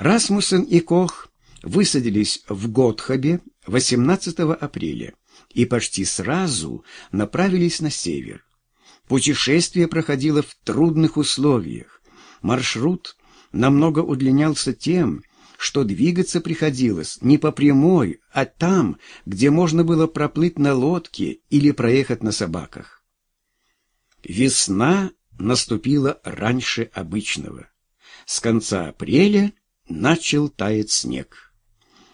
Расмуссен и Кох высадились в Готхабе 18 апреля и почти сразу направились на север. Путешествие проходило в трудных условиях. Маршрут намного удлинялся тем, что двигаться приходилось не по прямой, а там, где можно было проплыть на лодке или проехать на собаках. Весна наступила раньше обычного. С конца апреля начал таять снег.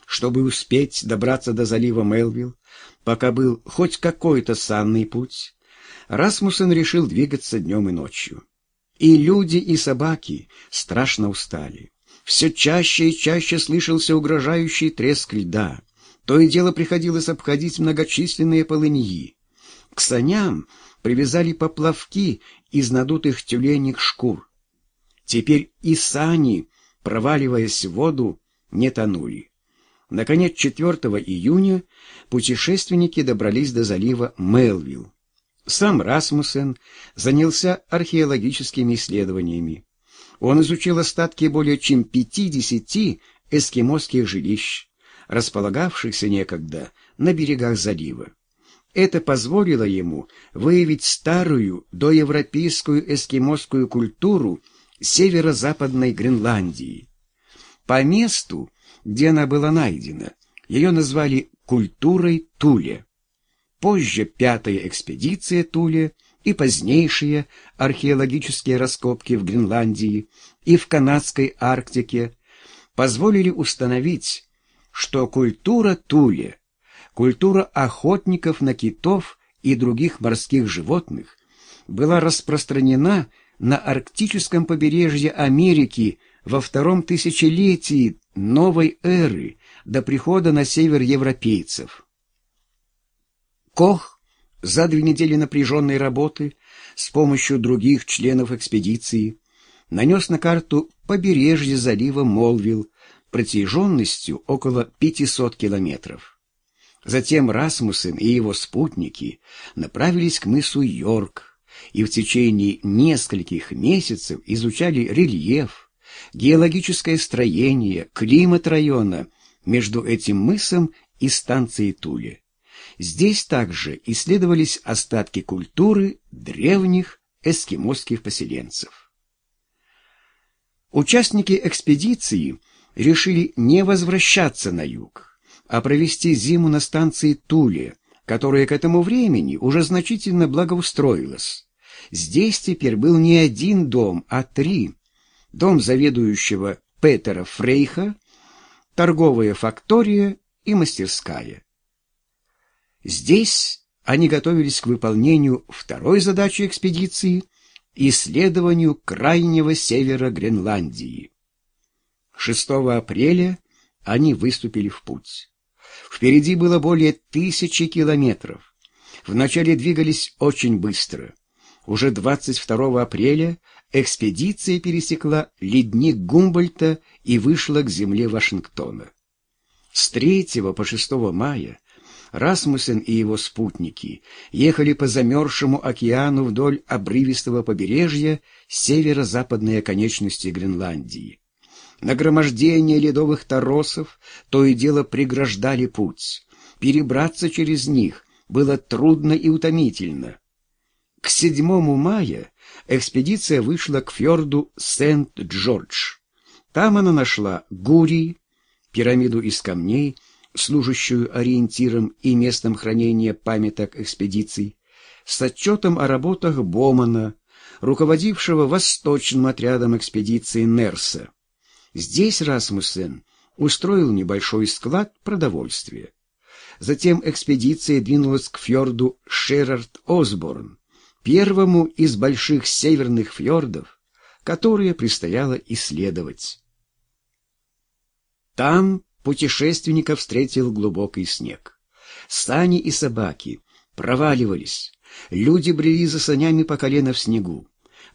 Чтобы успеть добраться до залива Мелвилл, пока был хоть какой-то санный путь, Расмуссен решил двигаться днем и ночью. И люди, и собаки страшно устали. Все чаще и чаще слышался угрожающий треск льда. То и дело приходилось обходить многочисленные полыньи. К саням привязали поплавки из надутых тюленек шкур. Теперь и сани, проваливаясь в воду, не тонули. Наконец, 4 июня путешественники добрались до залива Мелвилл. Сам Расмуссен занялся археологическими исследованиями. Он изучил остатки более чем 50 эскимосских жилищ, располагавшихся некогда на берегах залива. Это позволило ему выявить старую доевропейскую эскимосскую культуру северо-западной Гренландии. По месту, где она была найдена, ее назвали культурой Туле. Позже пятая экспедиция Туле и позднейшие археологические раскопки в Гренландии и в канадской Арктике позволили установить, что культура Туле, культура охотников на китов и других морских животных была распространена на арктическом побережье Америки во втором тысячелетии новой эры до прихода на север европейцев. Кох за две недели напряженной работы с помощью других членов экспедиции нанес на карту побережье залива Молвилл протяженностью около 500 километров. Затем Расмуссен и его спутники направились к мысу Йорк и в течение нескольких месяцев изучали рельеф, геологическое строение, климат района между этим мысом и станцией Туле. Здесь также исследовались остатки культуры древних эскимосских поселенцев. Участники экспедиции решили не возвращаться на юг, а провести зиму на станции Туле, которая к этому времени уже значительно благоустроилась. Здесь теперь был не один дом, а три. Дом заведующего Петера Фрейха, торговая фактория и мастерская. Здесь они готовились к выполнению второй задачи экспедиции – исследованию крайнего севера Гренландии. 6 апреля они выступили в путь. Впереди было более тысячи километров. Вначале двигались очень быстро. Уже 22 апреля экспедиция пересекла ледник Гумбольта и вышла к земле Вашингтона. С 3 по 6 мая Расмуссен и его спутники ехали по замерзшему океану вдоль обрывистого побережья северо-западной оконечности Гренландии. Нагромождение ледовых торосов то и дело преграждали путь. Перебраться через них было трудно и утомительно. К 7 мая экспедиция вышла к фьорду Сент-Джордж. Там она нашла Гури, пирамиду из камней, служащую ориентиром и местом хранения памяток экспедиций, с отчетом о работах Бомана, руководившего восточным отрядом экспедиции Нерса. Здесь Расмуссен устроил небольшой склад продовольствия. Затем экспедиция двинулась к фьорду Шерард-Осборн, первому из больших северных фьордов, которые предстояло исследовать. Там путешественника встретил глубокий снег. Сани и собаки проваливались, люди брели за санями по колено в снегу.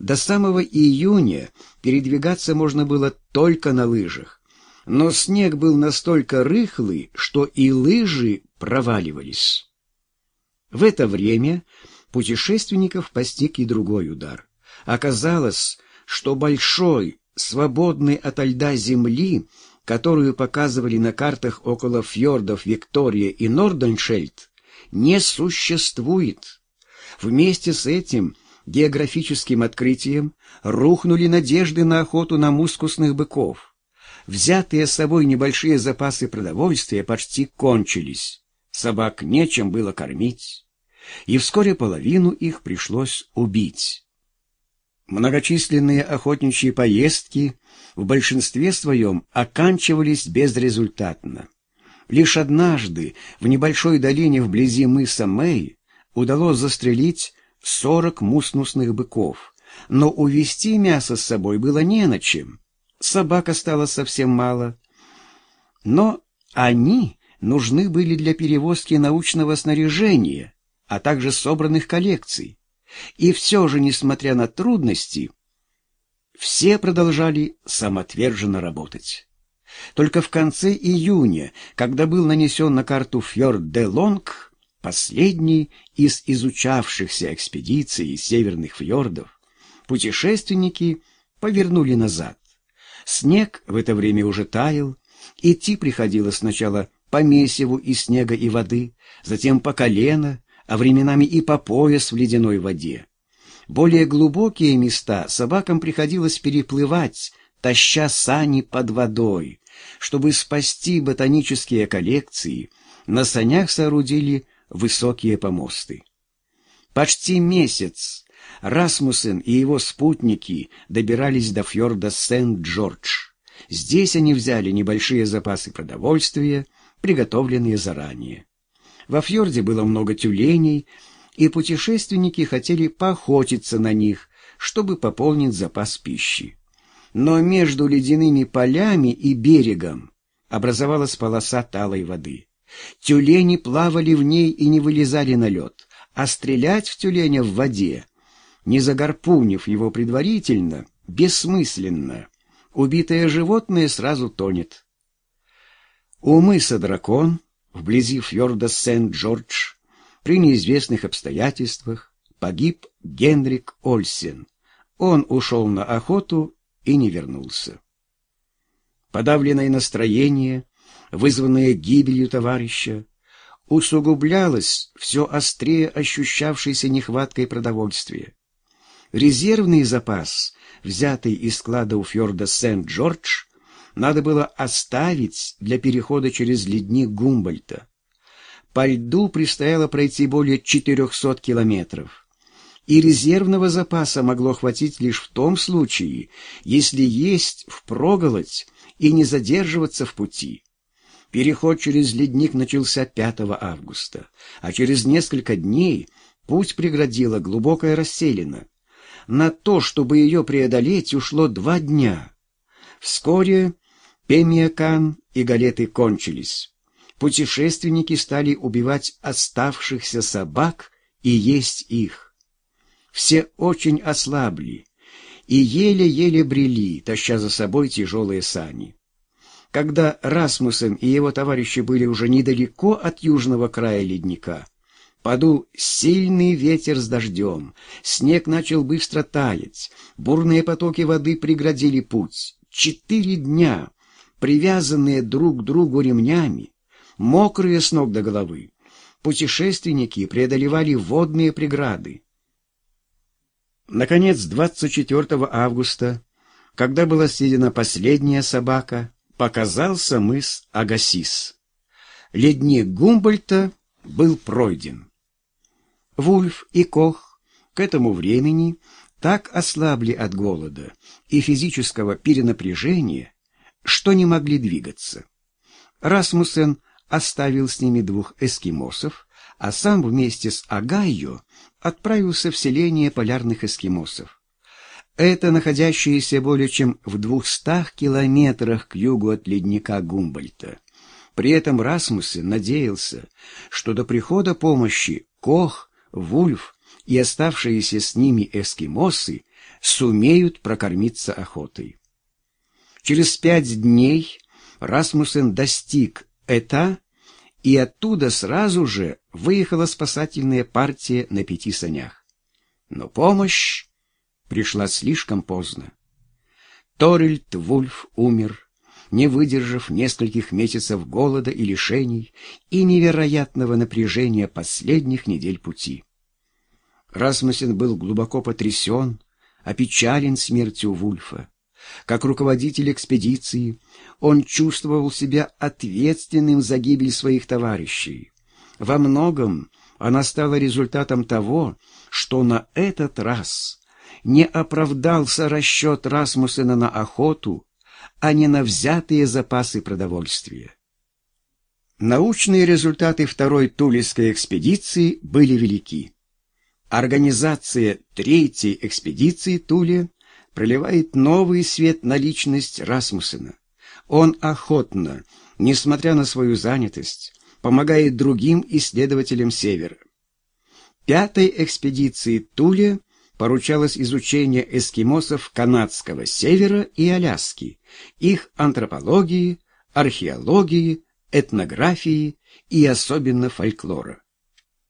До самого июня передвигаться можно было только на лыжах. Но снег был настолько рыхлый, что и лыжи проваливались. В это время путешественников постиг и другой удар. Оказалось, что большой свободной от льда земли, которую показывали на картах около фьордов Виктория и Норденшельд, не существует. Вместе с этим географическим открытием рухнули надежды на охоту на мускусных быков. Взятые с собой небольшие запасы продовольствия почти кончились. Собак нечем было кормить, и вскоре половину их пришлось убить. Многочисленные охотничьи поездки в большинстве своем оканчивались безрезультатно. Лишь однажды в небольшой долине вблизи мыса Мэй удалось застрелить сорок муснусных быков, но увести мясо с собой было не на чем. Собак осталось совсем мало. Но они нужны были для перевозки научного снаряжения, а также собранных коллекций. И все же, несмотря на трудности, все продолжали самоотверженно работать. Только в конце июня, когда был нанесен на карту фьорд де Лонг, последний из изучавшихся экспедиций северных фьордов, путешественники повернули назад. Снег в это время уже таял, идти приходилось сначала по месиву из снега и воды, затем по колено, а временами и по пояс в ледяной воде. Более глубокие места собакам приходилось переплывать, таща сани под водой. Чтобы спасти ботанические коллекции, на санях соорудили высокие помосты. Почти месяц Расмуссен и его спутники добирались до фьорда Сент-Джордж. Здесь они взяли небольшие запасы продовольствия, приготовленные заранее. Во фьорде было много тюленей, и путешественники хотели поохотиться на них, чтобы пополнить запас пищи. Но между ледяными полями и берегом образовалась полоса талой воды. Тюлени плавали в ней и не вылезали на лед, а стрелять в тюленя в воде, не загарпунив его предварительно, бессмысленно. Убитое животное сразу тонет. У мыса Дракон, вблизи фьорда Сент-Джордж, при неизвестных обстоятельствах погиб Генрик Ольсен. Он ушел на охоту и не вернулся. Подавленное настроение, вызванное гибелью товарища, усугублялось все острее ощущавшейся нехваткой продовольствия. Резервный запас, взятый из склада у фьорда Сент-Джордж, надо было оставить для перехода через ледник Гумбольта. По льду предстояло пройти более 400 километров. И резервного запаса могло хватить лишь в том случае, если есть впроголодь и не задерживаться в пути. Переход через ледник начался 5 августа, а через несколько дней путь преградила глубокая расселина. На то, чтобы ее преодолеть, ушло два дня. Вскоре Пемиакан и галеты кончились. Путешественники стали убивать оставшихся собак и есть их. Все очень ослабли и еле-еле брели, таща за собой тяжелые сани. Когда Расмусен и его товарищи были уже недалеко от южного края ледника, подул сильный ветер с дождем, снег начал быстро таять, бурные потоки воды преградили путь. Четыре дня привязанные друг к другу ремнями, мокрые с ног до головы, путешественники преодолевали водные преграды. Наконец, 24 августа, когда была съедена последняя собака, показался мыс Агасис. Ледник Гумбольта был пройден. Вульф и Кох к этому времени так ослабли от голода и физического перенапряжения, что не могли двигаться. Расмуссен оставил с ними двух эскимосов, а сам вместе с Агайо отправился в селение полярных эскимосов. Эта, находящееся более чем в двухстах километрах к югу от ледника Гумбольта. При этом Расмуссен надеялся, что до прихода помощи Кох, Вульф и оставшиеся с ними эскимосы сумеют прокормиться охотой. Через пять дней Расмуссен достиг Эта, и оттуда сразу же выехала спасательная партия на пяти санях. Но помощь пришла слишком поздно. Торильд Вульф умер, не выдержав нескольких месяцев голода и лишений и невероятного напряжения последних недель пути. Расмуссен был глубоко потрясен, опечален смертью Вульфа. Как руководитель экспедиции он чувствовал себя ответственным за гибель своих товарищей. Во многом она стала результатом того, что на этот раз не оправдался расчет Расмуссена на охоту, а не на взятые запасы продовольствия. Научные результаты второй Тулисской экспедиции были велики. Организация третьей экспедиции Туле проливает новый свет на личность Расмуссена. Он охотно, несмотря на свою занятость, помогает другим исследователям Севера. Пятой экспедиции Туле поручалось изучение эскимосов канадского севера и Аляски, их антропологии, археологии, этнографии и особенно фольклора.